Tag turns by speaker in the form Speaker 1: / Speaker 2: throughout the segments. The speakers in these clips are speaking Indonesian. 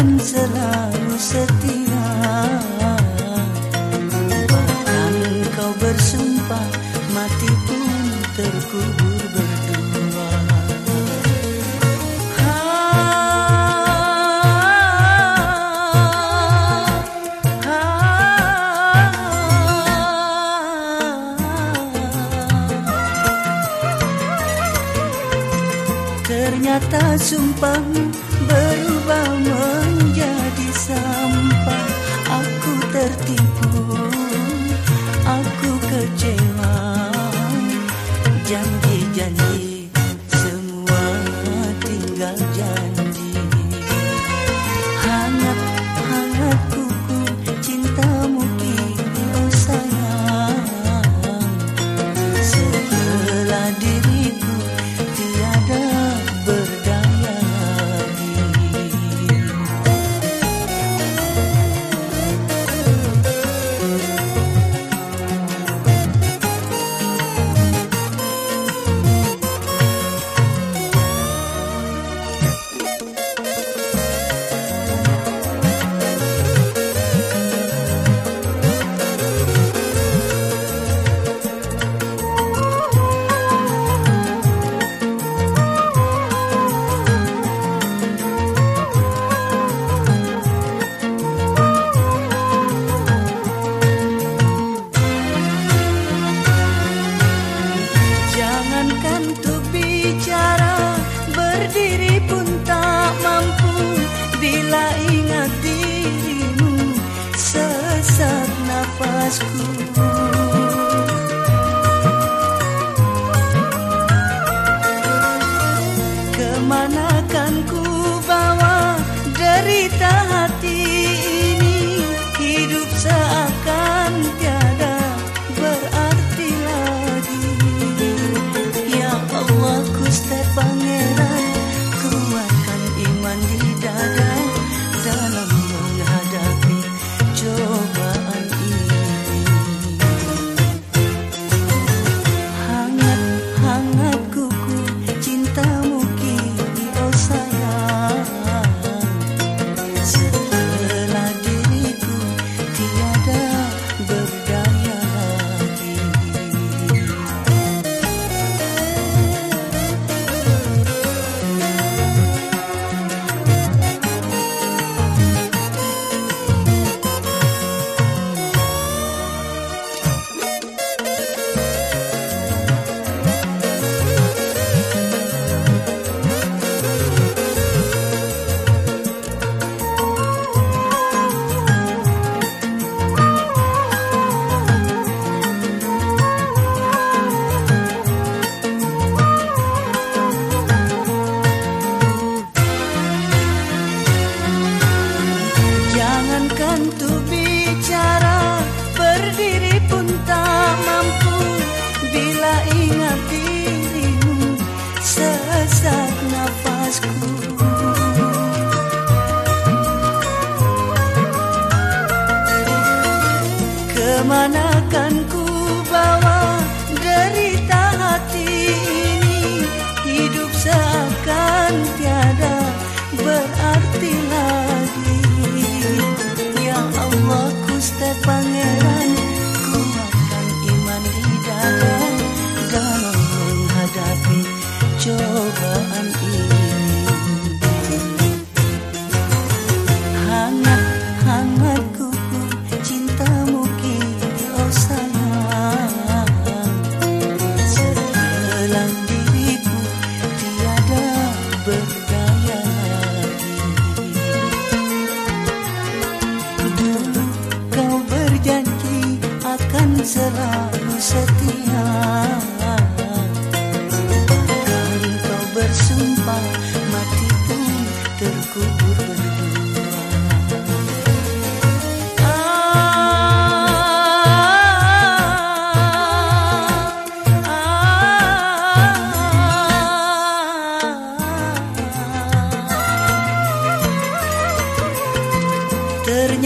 Speaker 1: akan selalu setia. Dan kau bersumpah mati pun terkubur berdua. Ha, ha, ha, Ternyata sumpahmu berubah searching. Ke mana kan ku bawa derita hati ini? Hidup seakan tiada Kemanakan ku bawa derita hati ini Hidup seakan tiada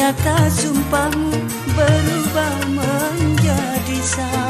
Speaker 1: Ternyata sumpahmu berubah menjadi sah.